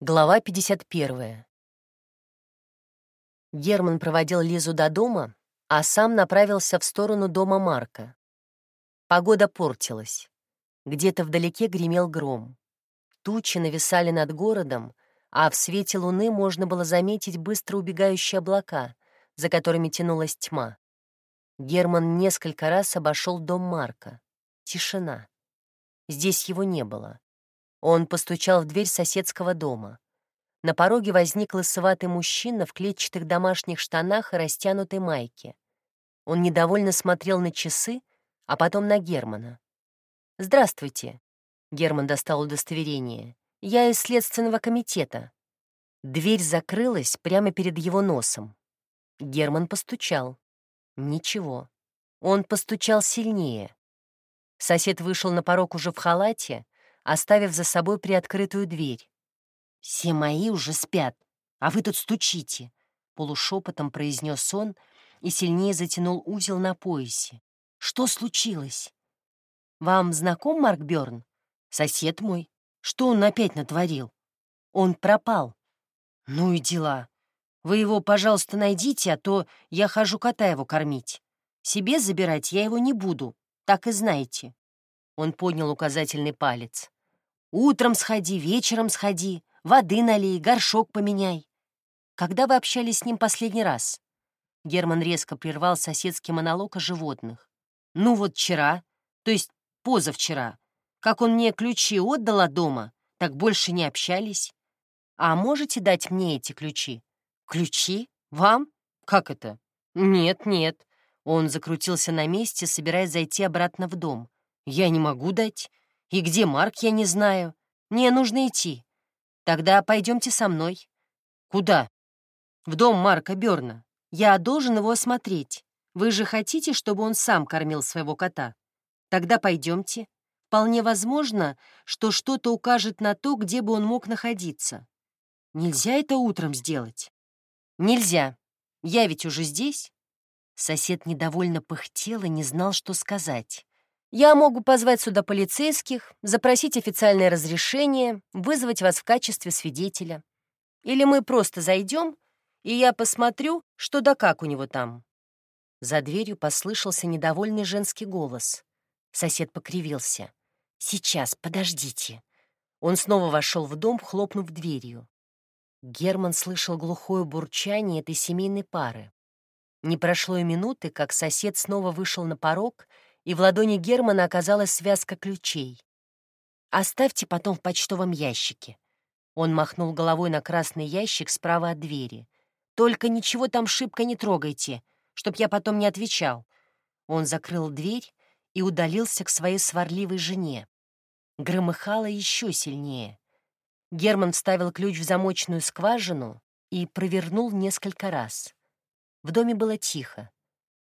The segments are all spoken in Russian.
Глава 51. Герман проводил Лизу до дома, а сам направился в сторону дома Марка. Погода портилась. Где-то вдалеке гремел гром. Тучи нависали над городом, а в свете луны можно было заметить быстро убегающие облака, за которыми тянулась тьма. Герман несколько раз обошел дом Марка. Тишина. Здесь его не было. Он постучал в дверь соседского дома. На пороге возник лысоватый мужчина в клетчатых домашних штанах и растянутой майке. Он недовольно смотрел на часы, а потом на Германа. «Здравствуйте», — Герман достал удостоверение. «Я из Следственного комитета». Дверь закрылась прямо перед его носом. Герман постучал. Ничего. Он постучал сильнее. Сосед вышел на порог уже в халате, оставив за собой приоткрытую дверь. «Все мои уже спят, а вы тут стучите», — полушепотом произнес он и сильнее затянул узел на поясе. «Что случилось?» «Вам знаком Марк Бёрн? Сосед мой. Что он опять натворил?» «Он пропал». «Ну и дела. Вы его, пожалуйста, найдите, а то я хожу кота его кормить. Себе забирать я его не буду, так и знаете». Он поднял указательный палец. «Утром сходи, вечером сходи, воды налей, горшок поменяй». «Когда вы общались с ним последний раз?» Герман резко прервал соседский монолог о животных. «Ну вот вчера, то есть позавчера. Как он мне ключи отдал от дома, так больше не общались. А можете дать мне эти ключи?» «Ключи? Вам? Как это?» «Нет, нет». Он закрутился на месте, собираясь зайти обратно в дом. «Я не могу дать. И где Марк, я не знаю. Мне нужно идти. Тогда пойдемте со мной». «Куда?» «В дом Марка Берна. Я должен его осмотреть. Вы же хотите, чтобы он сам кормил своего кота? Тогда пойдемте. Вполне возможно, что что-то укажет на то, где бы он мог находиться. Нельзя это утром сделать?» «Нельзя. Я ведь уже здесь». Сосед недовольно пыхтел и не знал, что сказать. Я могу позвать сюда полицейских, запросить официальное разрешение, вызвать вас в качестве свидетеля. Или мы просто зайдем, и я посмотрю, что да как у него там». За дверью послышался недовольный женский голос. Сосед покривился. «Сейчас, подождите». Он снова вошел в дом, хлопнув дверью. Герман слышал глухое бурчание этой семейной пары. Не прошло и минуты, как сосед снова вышел на порог — и в ладони Германа оказалась связка ключей. «Оставьте потом в почтовом ящике». Он махнул головой на красный ящик справа от двери. «Только ничего там шибко не трогайте, чтоб я потом не отвечал». Он закрыл дверь и удалился к своей сварливой жене. Громыхало еще сильнее. Герман вставил ключ в замочную скважину и провернул несколько раз. В доме было тихо.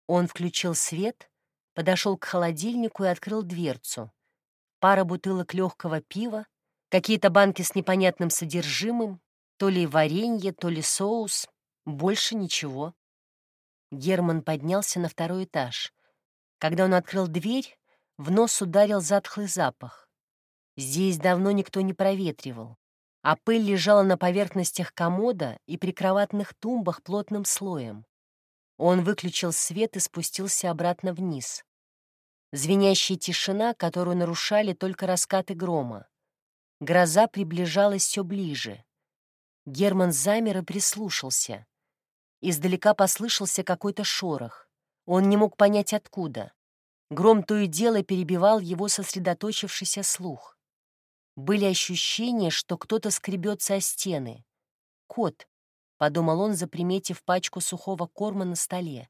Он включил свет подошел к холодильнику и открыл дверцу. Пара бутылок легкого пива, какие-то банки с непонятным содержимым, то ли варенье, то ли соус, больше ничего. Герман поднялся на второй этаж. Когда он открыл дверь, в нос ударил затхлый запах. Здесь давно никто не проветривал, а пыль лежала на поверхностях комода и прикроватных тумбах плотным слоем. Он выключил свет и спустился обратно вниз. Звенящая тишина, которую нарушали только раскаты грома. Гроза приближалась все ближе. Герман замер и прислушался. Издалека послышался какой-то шорох. Он не мог понять, откуда. Гром то и дело перебивал его сосредоточившийся слух. Были ощущения, что кто-то скребется о стены. Кот, — подумал он, заприметив пачку сухого корма на столе.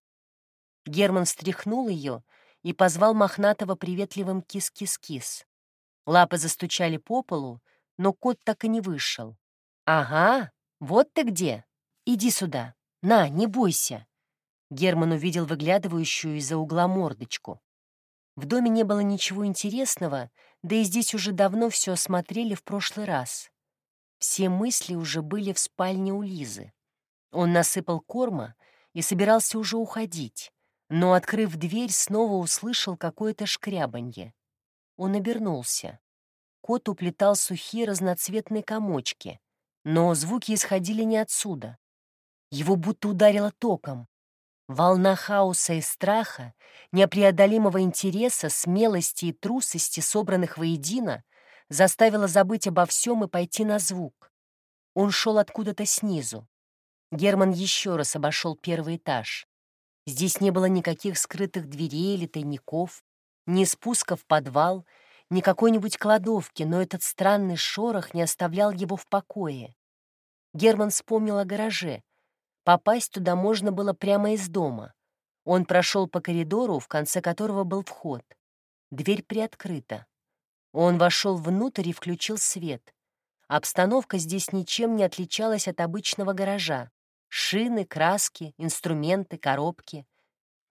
Герман встряхнул ее и позвал Мохнатого приветливым кис-кис-кис. Лапы застучали по полу, но кот так и не вышел. «Ага, вот ты где! Иди сюда! На, не бойся!» Герман увидел выглядывающую из-за угла мордочку. В доме не было ничего интересного, да и здесь уже давно все осмотрели в прошлый раз. Все мысли уже были в спальне у Лизы. Он насыпал корма и собирался уже уходить, но, открыв дверь, снова услышал какое-то шкрябанье. Он обернулся. Кот уплетал сухие разноцветные комочки. Но звуки исходили не отсюда. Его будто ударило током. Волна хаоса и страха, непреодолимого интереса, смелости и трусости, собранных воедино, заставила забыть обо всем и пойти на звук. Он шел откуда-то снизу. Герман еще раз обошел первый этаж. Здесь не было никаких скрытых дверей или тайников, ни спуска в подвал, ни какой-нибудь кладовки, но этот странный шорох не оставлял его в покое. Герман вспомнил о гараже. Попасть туда можно было прямо из дома. Он прошел по коридору, в конце которого был вход. Дверь приоткрыта. Он вошел внутрь и включил свет. Обстановка здесь ничем не отличалась от обычного гаража. Шины, краски, инструменты, коробки.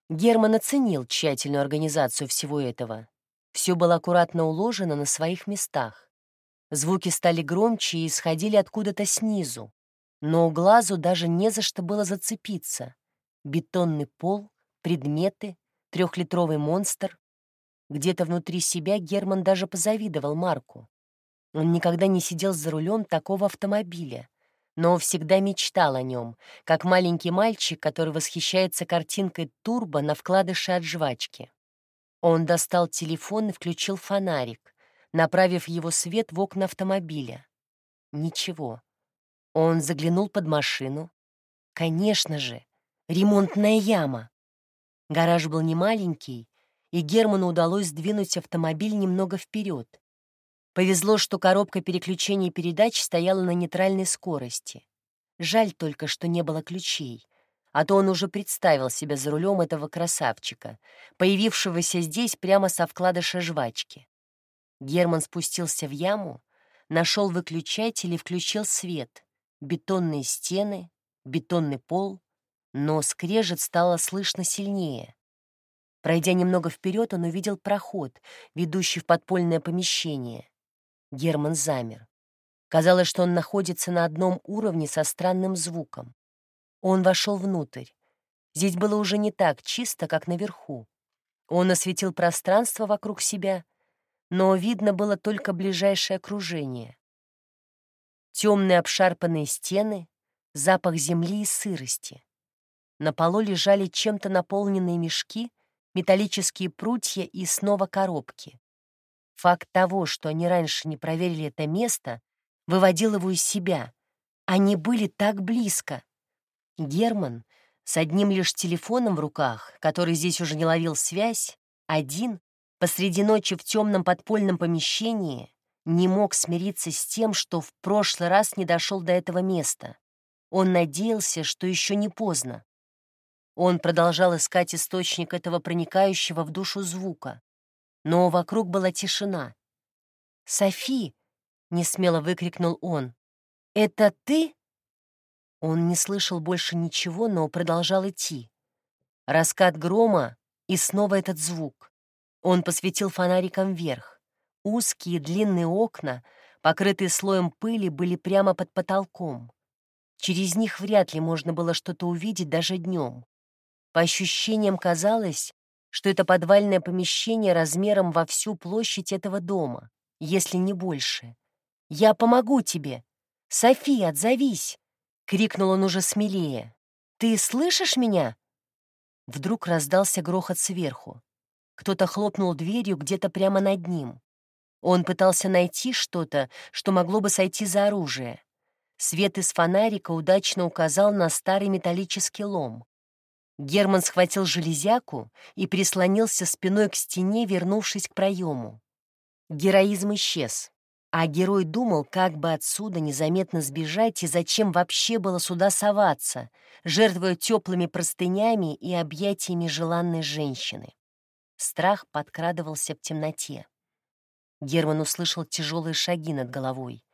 Герман оценил тщательную организацию всего этого. Все было аккуратно уложено на своих местах. Звуки стали громче и исходили откуда-то снизу. Но глазу даже не за что было зацепиться. Бетонный пол, предметы, трехлитровый монстр. Где-то внутри себя Герман даже позавидовал Марку. Он никогда не сидел за рулем такого автомобиля, но всегда мечтал о нем, как маленький мальчик, который восхищается картинкой турбо на вкладыше от жвачки. Он достал телефон и включил фонарик, направив его свет в окна автомобиля. Ничего. Он заглянул под машину. Конечно же, ремонтная яма. Гараж был не маленький, и Герману удалось сдвинуть автомобиль немного вперед. Повезло, что коробка переключения передач стояла на нейтральной скорости. Жаль только, что не было ключей, а то он уже представил себя за рулем этого красавчика, появившегося здесь прямо со вкладыша жвачки. Герман спустился в яму, нашел выключатель и включил свет. Бетонные стены, бетонный пол, но скрежет стало слышно сильнее. Пройдя немного вперед, он увидел проход, ведущий в подпольное помещение. Герман замер. Казалось, что он находится на одном уровне со странным звуком. Он вошел внутрь. Здесь было уже не так чисто, как наверху. Он осветил пространство вокруг себя, но видно было только ближайшее окружение. Темные обшарпанные стены, запах земли и сырости. На полу лежали чем-то наполненные мешки, металлические прутья и снова коробки. Факт того, что они раньше не проверили это место, выводил его из себя. Они были так близко. Герман с одним лишь телефоном в руках, который здесь уже не ловил связь, один, посреди ночи в темном подпольном помещении, не мог смириться с тем, что в прошлый раз не дошел до этого места. Он надеялся, что еще не поздно. Он продолжал искать источник этого проникающего в душу звука но вокруг была тишина. «Софи!» — несмело выкрикнул он. «Это ты?» Он не слышал больше ничего, но продолжал идти. Раскат грома и снова этот звук. Он посветил фонариком вверх. Узкие длинные окна, покрытые слоем пыли, были прямо под потолком. Через них вряд ли можно было что-то увидеть даже днем. По ощущениям казалось, что это подвальное помещение размером во всю площадь этого дома, если не больше. «Я помогу тебе! Софи, отзовись!» — крикнул он уже смелее. «Ты слышишь меня?» Вдруг раздался грохот сверху. Кто-то хлопнул дверью где-то прямо над ним. Он пытался найти что-то, что могло бы сойти за оружие. Свет из фонарика удачно указал на старый металлический лом. Герман схватил железяку и прислонился спиной к стене, вернувшись к проему. Героизм исчез, а герой думал, как бы отсюда незаметно сбежать и зачем вообще было сюда соваться, жертвуя теплыми простынями и объятиями желанной женщины. Страх подкрадывался в темноте. Герман услышал тяжелые шаги над головой.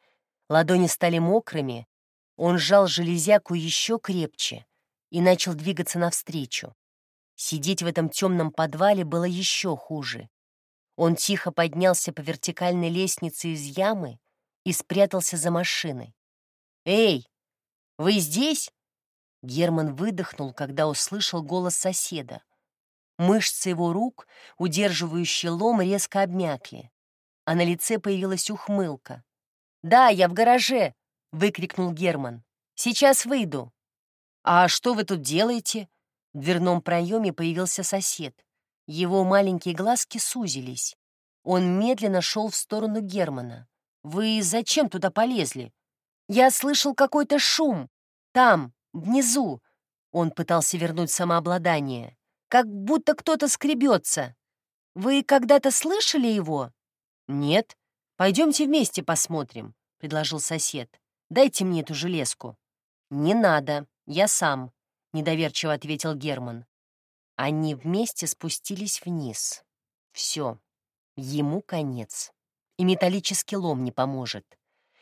Ладони стали мокрыми, он сжал железяку еще крепче — и начал двигаться навстречу. Сидеть в этом темном подвале было еще хуже. Он тихо поднялся по вертикальной лестнице из ямы и спрятался за машиной. «Эй, вы здесь?» Герман выдохнул, когда услышал голос соседа. Мышцы его рук, удерживающие лом, резко обмякли, а на лице появилась ухмылка. «Да, я в гараже. — выкрикнул Герман. «Сейчас выйду». «А что вы тут делаете?» В дверном проеме появился сосед. Его маленькие глазки сузились. Он медленно шел в сторону Германа. «Вы зачем туда полезли?» «Я слышал какой-то шум. Там, внизу». Он пытался вернуть самообладание. «Как будто кто-то скребется. Вы когда-то слышали его?» «Нет. Пойдемте вместе посмотрим», — предложил сосед. «Дайте мне эту железку». «Не надо, я сам», — недоверчиво ответил Герман. Они вместе спустились вниз. Все, ему конец. И металлический лом не поможет.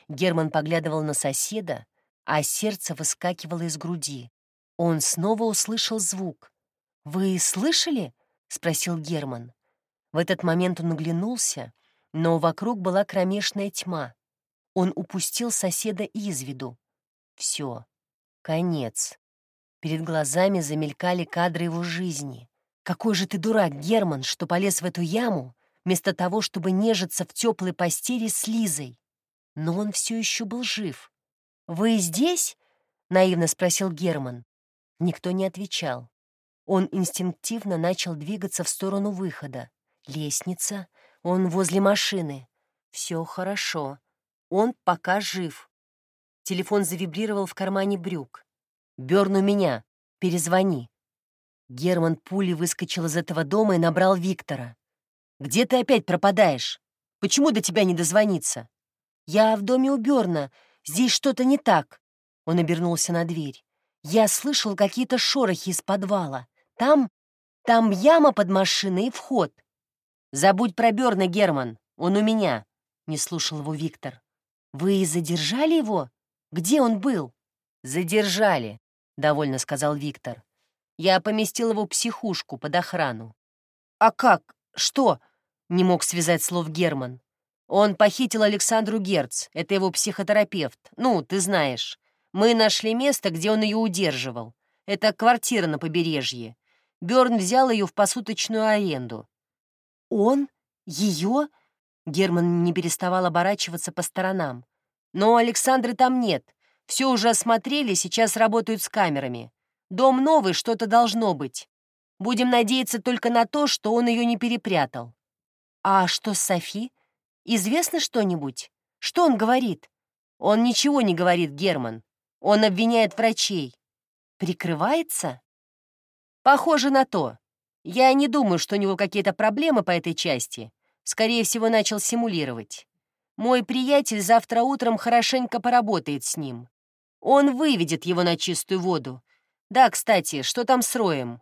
Герман поглядывал на соседа, а сердце выскакивало из груди. Он снова услышал звук. «Вы слышали?» — спросил Герман. В этот момент он оглянулся, но вокруг была кромешная тьма. Он упустил соседа из виду. Все, конец. Перед глазами замелькали кадры его жизни. Какой же ты дурак, Герман, что полез в эту яму, вместо того, чтобы нежиться в теплой постели с Лизой. Но он все еще был жив. «Вы здесь?» — наивно спросил Герман. Никто не отвечал. Он инстинктивно начал двигаться в сторону выхода. Лестница, он возле машины. Все хорошо. Он пока жив. Телефон завибрировал в кармане брюк. «Бёрн у меня. Перезвони». Герман пулей выскочил из этого дома и набрал Виктора. «Где ты опять пропадаешь? Почему до тебя не дозвониться?» «Я в доме у Бёрна. Здесь что-то не так». Он обернулся на дверь. «Я слышал какие-то шорохи из подвала. Там... там яма под машиной и вход». «Забудь про Бёрна, Герман. Он у меня», — не слушал его Виктор. «Вы задержали его? Где он был?» «Задержали довольно сказал Виктор. Я поместил его в психушку под охрану. А как? Что? Не мог связать слов Герман. Он похитил Александру Герц, это его психотерапевт. Ну, ты знаешь. Мы нашли место, где он ее удерживал. Это квартира на побережье. Бёрн взял ее в посуточную аренду. Он? Ее? Герман не переставал оборачиваться по сторонам. Но Александры там нет. Все уже осмотрели, сейчас работают с камерами. Дом новый, что-то должно быть. Будем надеяться только на то, что он ее не перепрятал. А что с Софи? Известно что-нибудь? Что он говорит? Он ничего не говорит, Герман. Он обвиняет врачей. Прикрывается? Похоже на то. Я не думаю, что у него какие-то проблемы по этой части. Скорее всего, начал симулировать. Мой приятель завтра утром хорошенько поработает с ним. Он выведет его на чистую воду. Да, кстати, что там с Роем?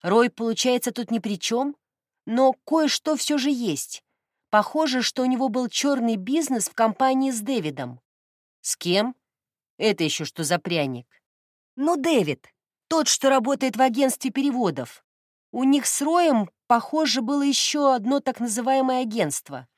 Рой, получается, тут ни при чем, но кое-что все же есть. Похоже, что у него был черный бизнес в компании с Дэвидом. С кем? Это еще что за пряник? Ну, Дэвид, тот, что работает в агентстве переводов. У них с Роем, похоже, было еще одно так называемое агентство.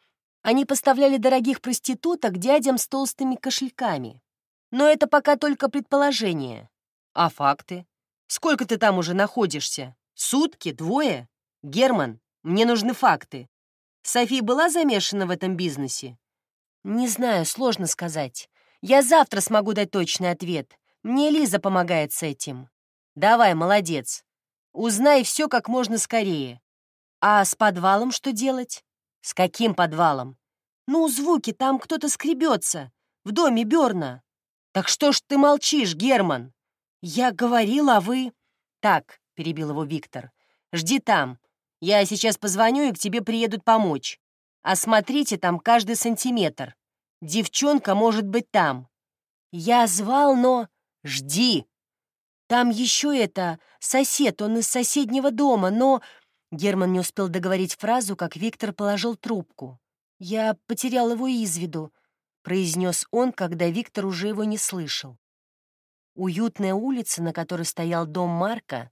Они поставляли дорогих проституток дядям с толстыми кошельками. Но это пока только предположение. А факты? Сколько ты там уже находишься? Сутки? Двое? Герман, мне нужны факты. Софи была замешана в этом бизнесе? Не знаю, сложно сказать. Я завтра смогу дать точный ответ. Мне Лиза помогает с этим. Давай, молодец. Узнай все как можно скорее. А с подвалом что делать? С каким подвалом? Ну, звуки, там кто-то скребется. В доме Берна. «Так что ж ты молчишь, Герман?» «Я говорила, а вы...» «Так», — перебил его Виктор, — «жди там. Я сейчас позвоню, и к тебе приедут помочь. Осмотрите там каждый сантиметр. Девчонка может быть там». «Я звал, но...» «Жди!» «Там еще это... Сосед, он из соседнего дома, но...» Герман не успел договорить фразу, как Виктор положил трубку. «Я потерял его из виду произнес он, когда Виктор уже его не слышал. Уютная улица, на которой стоял дом Марка,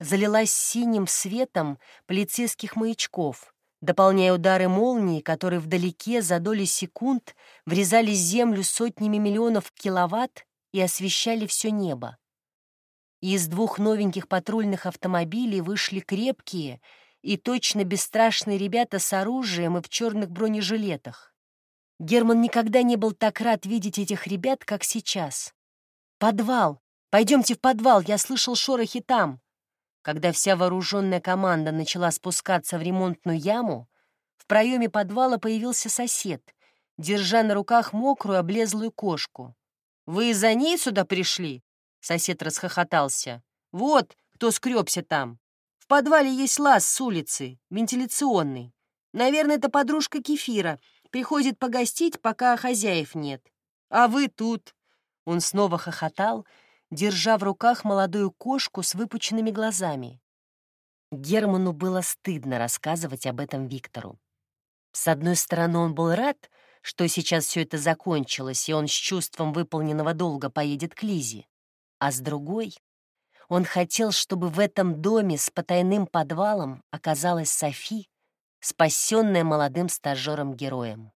залилась синим светом полицейских маячков, дополняя удары молнии, которые вдалеке за доли секунд врезали землю сотнями миллионов киловатт и освещали все небо. Из двух новеньких патрульных автомобилей вышли крепкие и точно бесстрашные ребята с оружием и в черных бронежилетах. Герман никогда не был так рад видеть этих ребят, как сейчас. «Подвал! Пойдемте в подвал, я слышал шорохи там!» Когда вся вооруженная команда начала спускаться в ремонтную яму, в проеме подвала появился сосед, держа на руках мокрую облезлую кошку. «Вы из-за ней сюда пришли?» Сосед расхохотался. «Вот, кто скребся там. В подвале есть лаз с улицы, вентиляционный. Наверное, это подружка Кефира. Приходит погостить, пока хозяев нет. А вы тут». Он снова хохотал, держа в руках молодую кошку с выпученными глазами. Герману было стыдно рассказывать об этом Виктору. С одной стороны, он был рад, что сейчас все это закончилось, и он с чувством выполненного долга поедет к Лизе. А с другой, он хотел, чтобы в этом доме с потайным подвалом оказалась Софи, спасенная молодым стажером-героем.